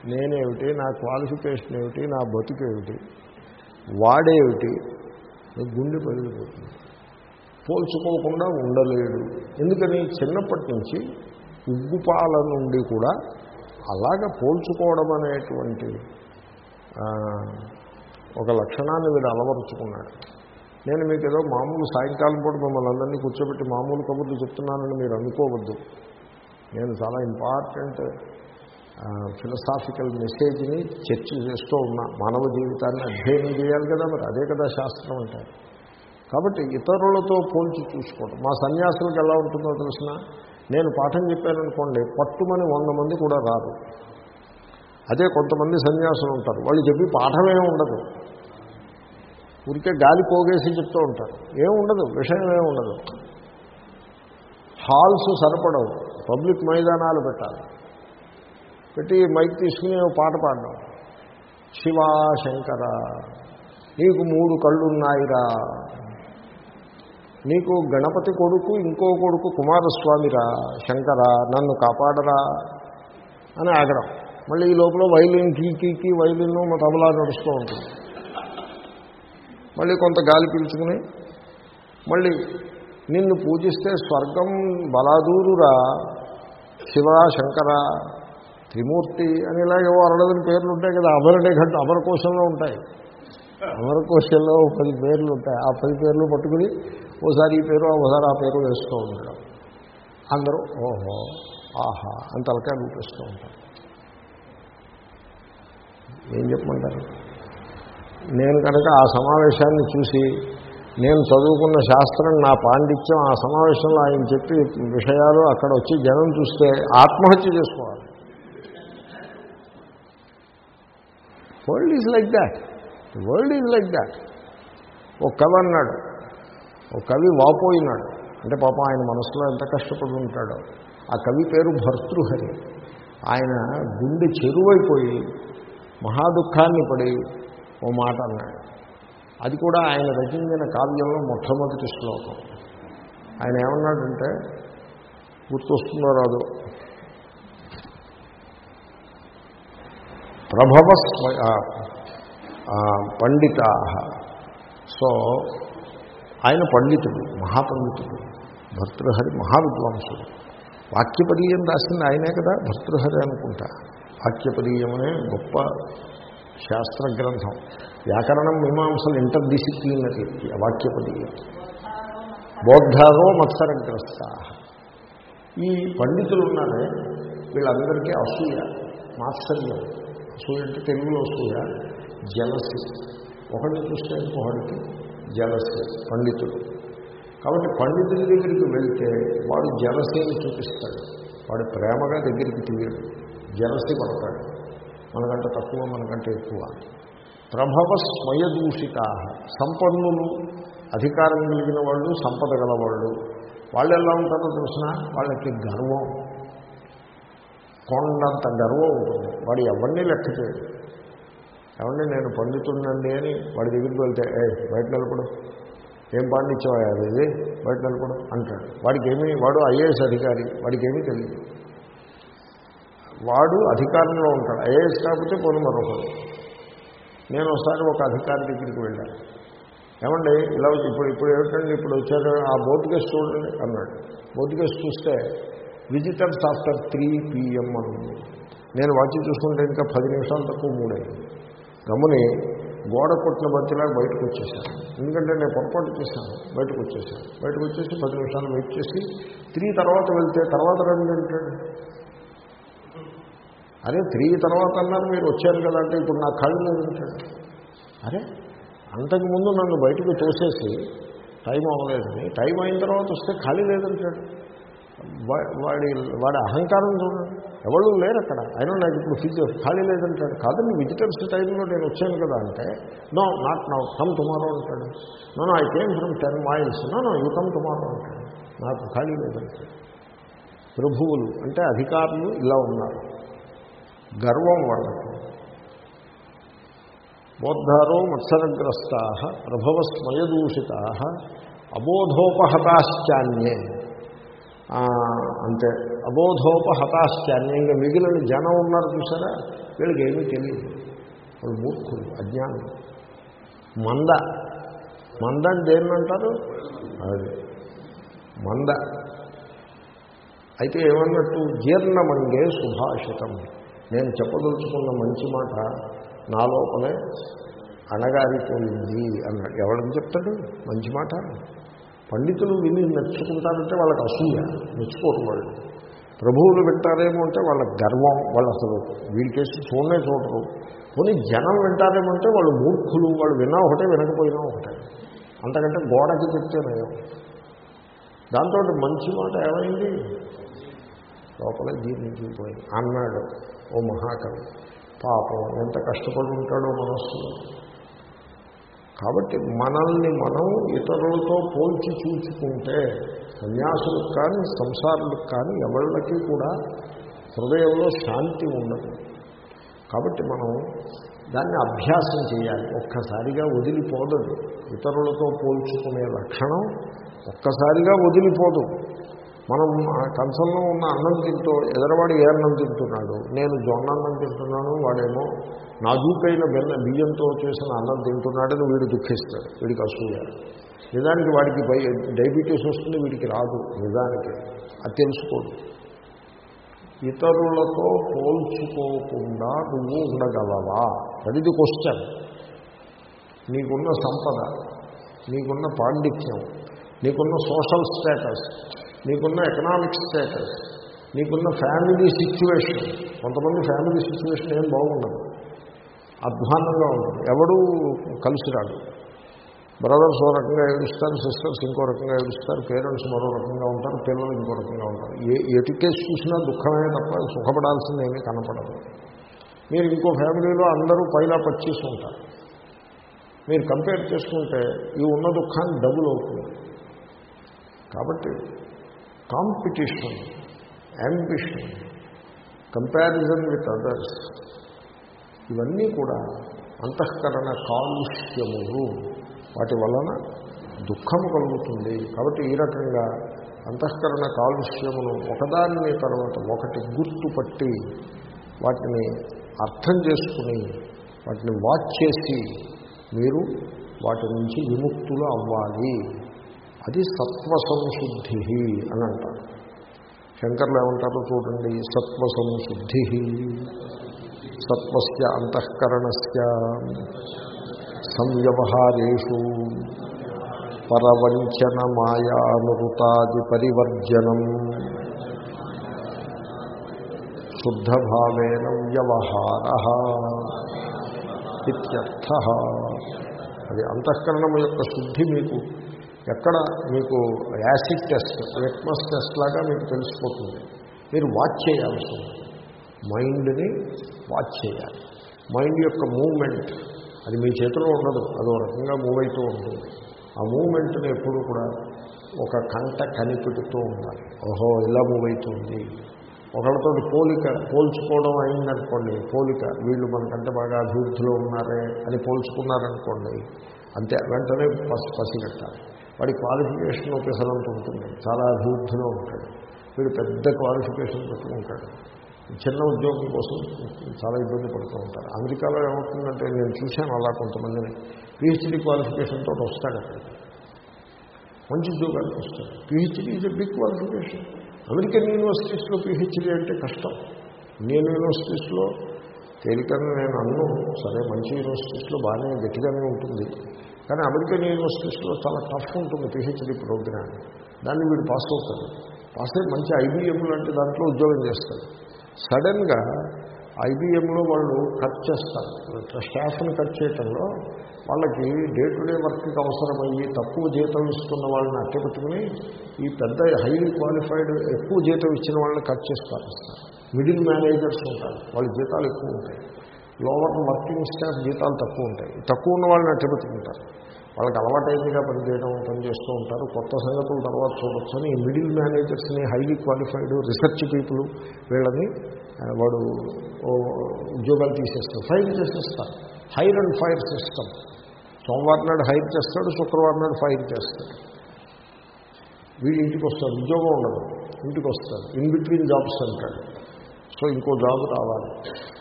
నేనేమిటి? నా క్వాలిఫికేషన్ ఏమిటి? నా బతుకేమిటి వాడేమిటి? గుండె పగిలిపోతుంది. పోల్చుకోకుండా ఉండలేడు. ఎందుకని? చిన్నప్పటి నుంచి ఉగ్గుపాల నుండి కూడా అలాగ పోల్చుకోవడం అనేటువంటి ఒక లక్షణాన్ని వీడు అలవరుచుకున్నాడు. నేను మీకు ఏదో మామూలు సాయంకాలం పూట మిమ్మల్ని అందరినీ కూర్చోబెట్టి మామూలు కబుర్లు చెప్తున్నానని మీరు అనుకోవద్దు. నేను చాలా ఇంపార్టెంట్ ఫిలసాఫికల్ మెసేజ్ని చర్చ చేస్తూ ఉన్నా మానవ జీవితాన్ని అధ్యయనం చేయాలి కదా మరి? అదే కదా శాస్త్రం అంటే కాబట్టి ఇతరులతో పోల్చి చూసుకోవడం. మా సన్యాసులకు ఎలా ఉంటుందో తెలిసిన? నేను పాఠం చెప్పాననుకోండి పట్టుమని వంద మంది కూడా రారు. అదే కొంతమంది సన్యాసులు ఉంటారు. వాళ్ళు చెప్పి పాఠమే ఉండదు. ఊరికే గాలి పోగేసి చెప్తూ ఉంటారు. ఏముండదు విషయం ఏముండదు హాల్స్ సరిపడవు. పబ్లిక్ మైదానాలు పెట్టాలి. పెట్టి మైక్ తీసుకుని పాట పాడడం. శివా శంకర నీకు మూడు కళ్ళున్నాయిరా. నీకు గణపతి కొడుకు ఇంకో కొడుకు కుమారస్వామిరా. శంకర నన్ను కాపాడరా అని ఆగడం. మళ్ళీ ఈ లోపల వైలిన్ కీకీకి వైలిన్ తబలా నడుస్తూ ఉంటుంది. మళ్ళీ కొంత గాలి పీల్చుకుని మళ్ళీ నిన్ను పూజిస్తే స్వర్గం బలాదూరురా. శివ శంకర త్రిమూర్తి అని ఇలాగేవో అరడదని పేర్లు ఉంటాయి కదా అమరడే ఘట్టు అమరకోశంలో ఉంటాయి. అమరకోశంలో పది పేర్లు ఉంటాయి. ఆ పది పేర్లు పట్టుకుని ఓసారి ఈ పేరు ఒకసారి ఆ పేరు వేస్తూ ఉండడం అందరూ ఓహో ఆహా అని తలకాయ చూపిస్తూ ఉంటారు. ఏం చెప్పమంటారు? నేను కనుక ఆ సమావేశాన్ని చూసి నేను చదువుకున్న శాస్త్రం నా పాండిత్యం ఆ సమావేశంలో ఆయన చెప్పి విషయాలు అక్కడ వచ్చి జనం చూస్తే ఆత్మహత్య చేసుకోవాలి. World is like that world is like that ఒక కవి అన్నాడు. ఓ కవి వాపోయినాడు. అంటే పాపం ఆయన మనసులో ఎంత కష్టపడి ఉంటాడో. ఆ కవి పేరు భర్తృహరి. ఆయన గుండె చెరువైపోయి మహాదుఖాన్ని పడి ఓ మాట అన్నాడు. అది కూడా ఆయన రచించిన కావ్యంలో మొట్టమొదటి శ్లోకం. ఆయన ఏమన్నాడంటే గుర్తొస్తుందో రాదు? ప్రభవ పండితా. సో ఆయన పండితుడు మహాపండితుడు భర్తృహరి మహావిద్వాంసుడు. వాక్యపదీయం రాసింది ఆయనే కదా భర్తృహరి అనుకుంటా. వాక్యపదీయమనే గొప్ప శాస్త్ర గ్రంథం వ్యాకరణం మీమాంసలు ఇంటర్ డిసిప్లినరీ వాక్యపది బౌద్ధారో మత్సరగ్రస్త. ఈ పండితులు ఉన్నారే వీళ్ళందరికీ అసూయ మాత్సర్యం. అసూయ అంటే తెలుగులో అసూయ జలసి. ఒకరిని చూస్తే ఇంకొకరికి జలసి పండితులు కాబట్టి పండితుడి దగ్గరికి వెళ్తే వాడు జలసేని చూపిస్తాడు. వాడు ప్రేమగా దగ్గరికి తీయడు జలసి పడతాడు. మనకంటే తక్కువ మనకంటే ఎక్కువ. ప్రభవ స్వయదూషిత. సంపన్నులు అధికారం కలిగిన వాళ్ళు సంపద గలవాళ్ళు. వాళ్ళు ఎలా ఉంటారో తెలిసిన? వాళ్ళకి గర్వం. కొండంత గర్వం ఉంటుంది. వాడు ఎవరిని లెక్క చేయడు. ఎవరిని నేను పండితుండండి అని వాడి దగ్గరికి వెళ్తే ఏ బయట నిలబడు ఏం పాండిత్యం అది? బయట నిలబడు అంటాడు. వాడికి ఏమీ వాడు ఐఏఎస్ అధికారి వాడికి ఏమీ తెలియదు. వాడు అధికారంలో ఉంటాడు. ఐఏఎస్ కాకపోతే పోను మరొకరు. నేను ఒకసారి ఒక అధికారి దగ్గరికి వెళ్ళాను ఏమండి ఇలా వచ్చి ఇప్పుడు ఇప్పుడు ఏమిటండి? ఇప్పుడు వచ్చారు ఆ బోర్డు కేసు చూడండి అన్నాడు. బోర్డు కేసు చూస్తే విజిటర్స్ ఆఫ్టర్ త్రీ పిఎం అని. ఉంది నేను వచ్చి చూసుకుంటే ఇంకా పది నిమిషాలు తక్కువ మూడైంది. గమ్ముని గోడ కొట్టిన బతిలాగా బయటకు వచ్చేసాను ఎందుకంటే నేను పొరపాటు చేశాను. బయటకు వచ్చేసాను బయటకు వచ్చేసి పది నిమిషాలు వెయిట్ చేసి త్రీ తర్వాత వెళ్తే తర్వాత రండి అంటాడు. అరే త్రీ తర్వాత అన్నారు మీరు వచ్చారు కదా అంటే ఇప్పుడు నా కళ్ళు లేదంటాడు అరే అంతకుముందు నన్ను బయటకు తోసేసి టైం అవ్వలేదని టైం అయిన తర్వాత వస్తే ఖాళీ లేదంటాడు. వాడి వాడి అహంకారం చూడండి. ఎవరు లేరు అక్కడ. అయినా నాకు ఇప్పుడు ఫీజు ఖాళీ లేదంటాడు. కాదండి విజిటర్స్ టైంలో నేను వచ్చాను కదా అంటే no not now come tomorrow అంటాడు. No I came from ten miles no no you come tomorrow అంటాడు. నాకు ఖాళీ లేదంటాడు. ప్రభువులు అంటే అధికారులు ఇలా ఉన్నారు. గర్వం వాళ్ళకి. బోద్ధారో మత్సరగ్రస్తా ప్రభవ స్మయదూషిత అబోధోపహతాశ్చాన్యే. అంతే అబోధోపహతాశ్చాన్య అన్యంగా మిగిలిన జనం ఉన్నారు చూసారా? వీళ్ళకి ఏమీ తెలియదు. వాళ్ళు మూర్ఖులు అజ్ఞానం మంద. మంద అని దేన్నంటారు? అది. మంద. అయితే ఏమన్నట్టు జీర్ణమంగే సుభాషితం. నేను చెప్పదలుచుకున్న మంచి మాట నా లోపలే అణగారిపోయింది అన్నాడు. ఎవడని చెప్తాడు? మంచి మాట? పండితులు విని మెచ్చుకుంటారంటే వాళ్ళకి అసూయ మెచ్చుకోరు వాళ్ళు. ప్రభువులు వింటారేమో అంటే వాళ్ళ గర్వం వాళ్ళు అసలు వీడికేసి చూడనే చూడరు. పోనీ జనం వింటారేమో అంటే వాళ్ళు మూర్ఖులు వాళ్ళు విన్నా ఒకటే వినకపోయినా ఒకటే. అంతకంటే గోడకి చెప్తే దాంతో మంచి మాట ఏమైంది? లోపల జీర్ణించిపోయింది అన్నాడు ఓ మహాకవి. పాపం ఎంత కష్టపడి ఉంటాడో మనస్సులో. కాబట్టి మనల్ని మనం ఇతరులతో పోల్చి చూచుకుంటే సన్యాసులకు కానీ సంసారులకు కానీ ఎవళ్ళకి కూడా హృదయంలో శాంతి ఉండదు. కాబట్టి మనం దాన్ని అభ్యాసం చేయాలి. ఒక్కసారిగా వదిలిపోదు. ఇతరులతో పోల్చుకునే లక్షణం ఒక్కసారిగా వదిలిపోదు. మనం కంచంలో ఉన్న అన్నం తింటూ ఎదరవాడు ఏ అన్నం తింటున్నాడు? నేను జొన్న అన్నం తింటున్నాను వాడేమో నాజూకైన బెల్ల బియ్యంతో చేసిన అన్నం తింటున్నాడని వీడు దుఃఖిస్తాడు వీడికి అసూయ. నిజానికి వాడికి బై డయాబెటీస్ వస్తుంది వీడికి రాదు నిజానికి. అది తెలుసుకోదు ఇతరులతో పోల్చుకోకుండా నువ్వు ఉండగలవా? అది క్వశ్చన్ నీకున్న సంపద నీకున్న పాండిత్యం నీకున్న సోషల్ స్టేటస్ నీకున్న ఎకనామిక్ స్టేటస్ నీకున్న ఫ్యామిలీ సిచ్యువేషన్ కొంతమంది ఫ్యామిలీ సిచ్యువేషన్ ఏం బాగుండదు. అధ్వానంగా ఉంటుంది. ఎవడూ కలిసి రాడు. బ్రదర్స్ ఓ రకంగా ఏడుస్తారు సిస్టర్స్ ఇంకో రకంగా ఏడుస్తారు పేరెంట్స్ మరో రకంగా ఉంటారు పిల్లలు ఇంకో రకంగా ఉంటారు. ఏ ఎటు కేసు చూసినా దుఃఖమే తప్ప సుఖపడాల్సింది ఏమీ కనపడదు. మీరు ఇంకో ఫ్యామిలీలో అందరూ పైలా పర్చేస్ ఉంటారు. మీరు కంపేర్ చేసుకుంటే ఈ ఉన్న దుఃఖాన్ని డబుల్ అవుతుంది. కాబట్టి competition ambition comparison with others ఇవన్నీ కూడా అంతఃకరణ కాలుష్యములు. వాటి వలన దుఃఖము కలుగుతుంది. కాబట్టి ఈ రకంగా అంతఃకరణ కాలుష్యమును ఒకదాని తర్వాత ఒకటి గుర్తుపట్టి వాటిని అర్థం చేసుకుని వాటిని వాచ్ చేసి మీరు వాటి నుంచి విముక్తులు అవ్వాలి. అది సత్వసంశుద్ధి అని అంటారు. శంకర్లు ఏమంటారో చూడండి సత్వసంశుద్ధి సత్వస్య అంతఃకరణస్య సంవ్యవహారేషు పరవంచన మాయానుతాది పరివర్జనం శుద్ధభావేన వ్యవహార ఇత్యర్థ. అది అంతఃకరణం యొక్క శుద్ధి మీకు ఎక్కడ మీకు యాసిడ్ టెస్ట్ లిట్మస్ టెస్ట్ లాగా మీకు తెలిసిపోతుంది. మీరు వాచ్ చేయాల్సి మైండ్ని వాచ్ చేయాలి. మైండ్ యొక్క మూమెంట్ అది మీ చేతిలో ఉండదు అదో రకంగా మూవ్ అవుతూ ఉంటుంది. ఆ మూమెంట్ని ఎప్పుడు కూడా ఒక కంట కనిపెడుతూ ఉండాలి. ఓహో ఇలా మూవ్ అవుతుంది ఒకళ్ళతో పోలిక పోల్చుకోవడం అయిందనుకోండి పోలిక వీళ్ళు మనకంటే బాగా అభివృద్ధిలో ఉన్నారే అని పోల్చుకున్నారనుకోండి అంతే వెంటనే పసి పసిగట్టాలి వాడి క్వాలిఫికేషన్ ఒకసారి ఉంటుంది. చాలా అభివృద్ధిలో ఉంటాడు. వీడు పెద్ద క్వాలిఫికేషన్ పెట్టుకుంటాడు చిన్న ఉద్యోగం కోసం చాలా ఇబ్బంది పడుతూ ఉంటారు. అమెరికాలో ఏమవుతుందంటే నేను చూశాను అలా కొంతమందిని. పిహెచ్డీ క్వాలిఫికేషన్తో వస్తాడు అక్కడికి మంచి ఉద్యోగానికి వస్తాడు. PhD is a big qualification American యూనివర్సిటీస్లో PhD అంటే కష్టం. ఇండియన్ యూనివర్సిటీస్లో తేలికని నేను అన్ను. సరే మంచి యూనివర్సిటీస్లో బాగానే గట్టిగానే ఉంటుంది. కానీ అమెరికన్ యూనివర్సిటీస్లో చాలా టఫ్ ఉంటుంది పిహెచ్డీ ప్రోగ్రామ్. దాన్ని వీడు పాస్ అవుతాడు. పాస్ అయ్యి మంచి ఐబీఎం లాంటి దాంట్లో ఉద్యోగం చేస్తాడు. సడన్గా ఐబీఎంలో వాళ్ళు కట్ చేస్తారు. స్టాఫ్ని కట్ చేయటంలో వాళ్ళకి డే టు డే వర్క్కి అవసరమయ్యి తక్కువ జీతం ఇస్తున్న వాళ్ళని అట్టపెట్టుకుని ఈ పెద్ద హైలీ క్వాలిఫైడ్ ఎక్కువ జీతం ఇచ్చిన వాళ్ళని కట్ చేసి పాటిస్తారు మిడిల్ మేనేజర్స్ ఉంటారు. వాళ్ళ జీతాలు ఎక్కువ ఉంటాయి. లోవర్ వర్కింగ్ స్టాఫ్ జీతాలు తక్కువ ఉంటాయి. తక్కువ ఉన్న వాళ్ళని అట్టపెట్టుకుంటారు వాళ్ళకి అలవాటైందిగా పనిచేయడం పనిచేస్తూ ఉంటారు. కొత్త సంగతుల తర్వాత చూడొచ్చు అని ఈ మిడిల్ మేనేజర్స్ని హైలీ క్వాలిఫైడ్ రీసెర్చ్ పీపుల్ వీళ్ళని వాడు ఉద్యోగాలు తీసేస్తారు. ఫైర్ చేసేస్తారు. హైర్ అండ్ ఫైర్ సిస్టమ్ సోమవారం నాడు హైర్ చేస్తాడు శుక్రవారం నాడు ఫైర్ చేస్తాడు. వీడు ఇంటికి వస్తాడు ఉద్యోగం ఉండదు. ఇంటికి వస్తాడు ఇన్ బిట్వీన్ జాబ్స్ అంటాడు. సో ఇంకో జాబ్ రావాలి.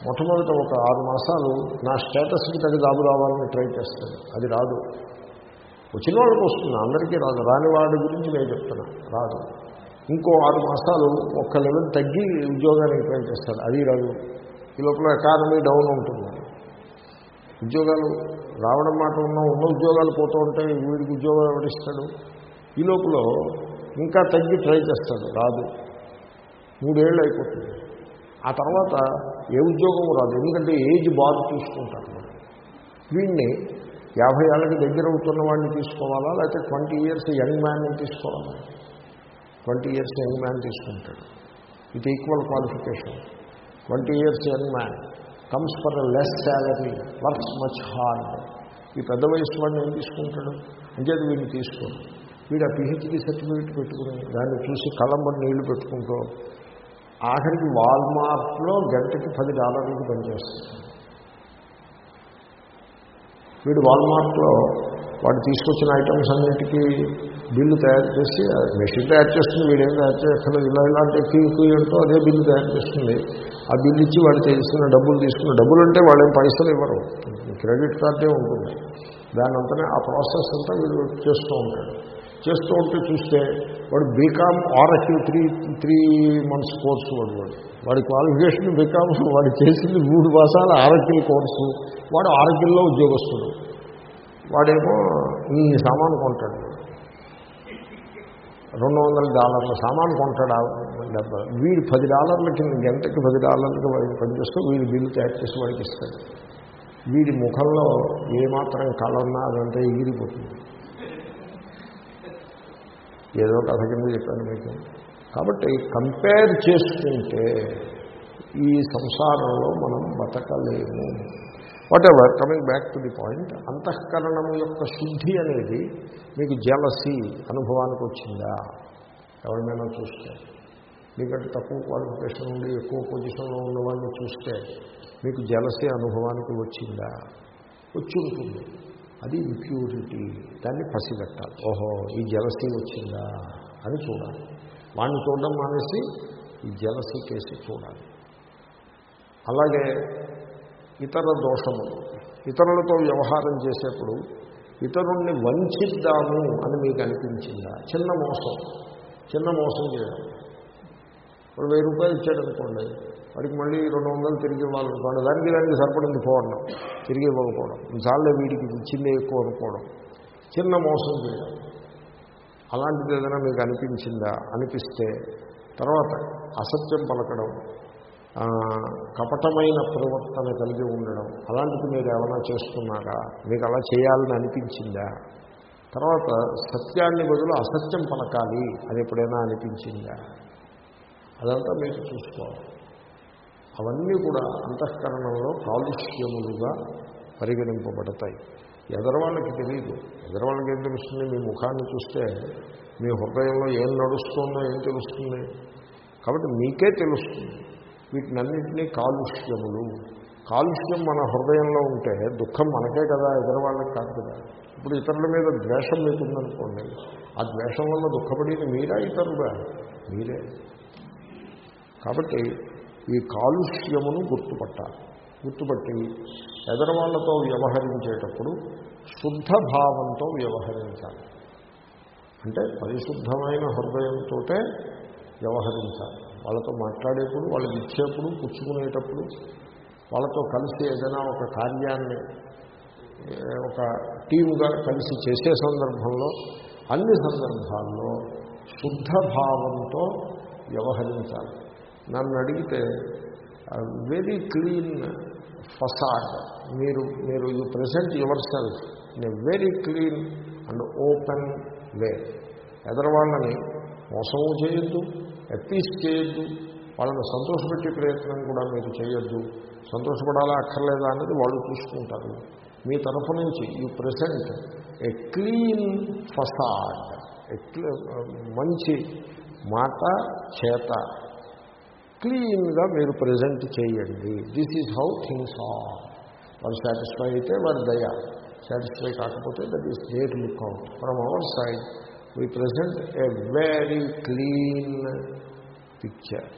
మొట్టమొదట ఒక ఆరు మాసాలు నా స్టేటస్కి తగ్గ జాబు రావాలని ట్రై చేస్తాను అది రాదు. వచ్చిన వాళ్ళకి వస్తుంది. అందరికీ రాదు. రాని వాడి గురించి నేను చెప్తున్నా. రాదు. ఇంకో ఆరు మాసాలు ఒక్క లెవెల్ తగ్గి ఉద్యోగానికి ట్రై చేస్తాడు అది రాదు. ఈ లోపల ఎకానమీ డౌన్ ఉంటుంది ఉద్యోగాలు రావడం మాట ఉన్న ఉన్న ఉద్యోగాలు పోతూ ఉంటాయి వీడికి ఉద్యోగాలు ఎవరిస్తాడు ఈ లోపల ఇంకా తగ్గి ట్రై చేస్తాడు. రాదు. మూడేళ్ళు అయిపోతుంది. ఆ తర్వాత ఏ ఉద్యోగం రాదు. ఎందుకంటే ఏజ్ బాధ చూసుకుంటారు. వీడిని యాభై ఏళ్ళకి దగ్గర అవుతున్న వాడిని తీసుకోవాలా? లేకపోతే ట్వంటీ ఇయర్స్ యంగ్ మ్యాన్ని తీసుకోవాలా? ట్వంటీ ఇయర్స్ యంగ్ మ్యాన్ తీసుకుంటాడు. ఇది equal qualification. Twenty years young man. Comes for less salary works much hard. ఈ పెద్ద వయసు వాడిని ఏం తీసుకుంటాడు? అంచేది వీడిని తీసుకోడు. వీడు ఆ పిహెచ్డి సర్టిఫికేట్ పెట్టుకుని దాన్ని చూసి కలంబడి నీళ్ళు పెట్టుకుంటూ ఆఖరికి వాల్మార్ట్లో గంటకి పది డాలర్లకు పనిచేస్తుంది వీడు వాల్మార్ట్లో వాడు తీసుకొచ్చిన ఐటమ్స్ అన్నిటికీ బిల్లు తయారు చేసి మెషిన్ తయారు చేస్తుంది వీడేం తయారు చేయక్కర్లేదు. ఇలా ఇలాంటి ఎక్కువ ఎక్కువ అంటూ అదే బిల్లు తయారు చేస్తుంది. ఆ బిల్లు ఇచ్చి వాడు తీసుకున్న డబ్బులు తీసుకున్న డబ్బులు అంటే వాళ్ళేం పైసలు ఇవ్వరు. క్రెడిట్ కార్డే ఉంటుంది. దాని అంతనే ఆ ప్రాసెస్ అంతా వీడు చేస్తూ ఉంటాడు. చేస్తూ ఉంటే చూస్తే వాడు బీకామ్ ఆర్ఎక్యూ త్రీ త్రీ మంత్స్ కోర్సు వాడు వాడు. వాడి క్వాలిఫికేషన్ బీకామ్ వాడు చేసింది మూడు మాసాల ఆరోగ్యం కోర్సు. వాడు ఆరోగ్యంలో ఉద్యోగస్తుడు. వాడేమో ఇన్ని సామాను కొంటాడు. రెండు వందల డాలర్ల సామాను కొంటాడు డబ్బా. వీడు పది డాలర్ల కింద గంటకి పది డాలర్లకి వాడికి పనిచేస్తూ వీడి బిల్లు తయారు చేసి వాడికి ఇస్తాడు. వీడి ముఖంలో ఏమాత్రం కళ అదంతా ఎగిరిపోతుంది. ఏదో కథ కింద చెప్పాను మీకు. కాబట్టి కంపేర్ చేసుకుంటే ఈ సంసారంలో మనం బతకలేము. Whatever coming back to the point అంతఃకరణం యొక్క శుద్ధి అనేది మీకు జలసి అనుభవానికి వచ్చిందా? ఎవరినైనా చూస్తే. మీకంటే తక్కువ క్వాలిఫికేషన్ ఉండి ఎక్కువ పొజిషన్లో ఉన్న వాళ్ళని చూస్తే మీకు జలసి అనుభవానికి వచ్చిందా? వచ్చి ఉంటుంది. అది ఇంప్యూరిటీ దాన్ని పసిగట్టాలి. ఓహో ఈ జలసీ వచ్చిందా? అని చూడాలి. వాడిని చూడడం మానేసి ఈ జలసీ కేసు చూడాలి. అలాగే ఇతర దోషములు. ఇతరులతో వ్యవహారం చేసేప్పుడు ఇతరుణ్ణి వంచిద్దాము అని మీకు అనిపించిందా? చిన్న మోసం. చిన్న మోసం చేయడం ఇప్పుడు వెయ్యి రూపాయలు ఇచ్చాడనుకోండి. వాడికి మళ్ళీ రెండు వందలు తిరిగి ఇవ్వాలనుకోండి దానికి దానికి సరిపడింది పోవడం తిరిగి ఇవ్వకపోవడం. చాలే వీడికి ఇచ్చిందే ఎక్కువ అనుకోవడం. చిన్న మోసం చేయడం. అలాంటిది ఏదైనా మీకు అనిపించిందా? అనిపిస్తే తర్వాత అసత్యం పలకడం కపటమైన ప్రవర్తన కలిగి ఉండడం అలాంటిది మీరు ఏమైనా చేస్తున్నారా? మీకు అలా చేయాలని అనిపించిందా? తర్వాత సత్యాన్ని బదులు అసత్యం పలకాలి అది ఎప్పుడైనా అనిపించిందా? అదంతా మీరు చూసుకోవాలి. అవన్నీ కూడా అంతఃకరణంలో కాలుష్యములుగా పరిగణింపబడతాయి. ఎదరవాళ్ళకి తెలియదు ఎదరవాళ్ళకి ఏం తెలుస్తుంది? మీ ముఖాన్ని చూస్తే మీ హృదయంలో ఏం నడుస్తుందో ఏం తెలుస్తుంది? కాబట్టి మీకే తెలుస్తుంది. వీటినన్నింటినీ కాలుష్యములు. కాలుష్యం మన హృదయంలో ఉంటే దుఃఖం మనకే కదా ఎదరవాళ్ళకి కాదు కదా. ఇప్పుడు ఇతరుల మీద ద్వేషం మీకుందనుకోండి. ఆ ద్వేషం వల్ల దుఃఖపడేది మీరా ఇతరుగా మీరే. కాబట్టి ఈ కాలుష్యమును గుర్తుపట్టాలి. గుర్తుపట్టి ఎదరవాళ్ళతో వ్యవహరించేటప్పుడు శుద్ధ భావంతో వ్యవహరించాలి. అంటే పరిశుద్ధమైన హృదయంతో వ్యవహరించాలి. వాళ్ళతో మాట్లాడేప్పుడు వాళ్ళకి ఇచ్చేప్పుడు పుచ్చుకునేటప్పుడు వాళ్ళతో కలిసి ఏదైనా ఒక కార్యాన్ని ఒక టీముగా కలిసి చేసే సందర్భంలో అన్ని సందర్భాల్లో శుద్ధ భావంతో వ్యవహరించాలి. నన్ను అడిగితే వెరీ క్లీన్ ఫసాడ్ మీరు మీరు you present yourself in a very clean and open way ఎదరవాళ్ళని మోసము చేయొద్దు అప్పీస్ చేయొద్దు. వాళ్ళని సంతోషపెట్టే ప్రయత్నం కూడా మీరు చేయొద్దు. సంతోషపడాలా అక్కర్లేదా అనేది వాళ్ళు చూసుకుంటారు. మీ తరఫు నుంచి you present a clean facade మంచి మాట చేత క్లీన్గా మీరు ప్రజెంట్ చేయండి. This is how things are వారు సాటిస్ఫై అయితే వారి దయ. సాటిస్ఫై కాకపోతే that is great look out from our side we present a very clean picture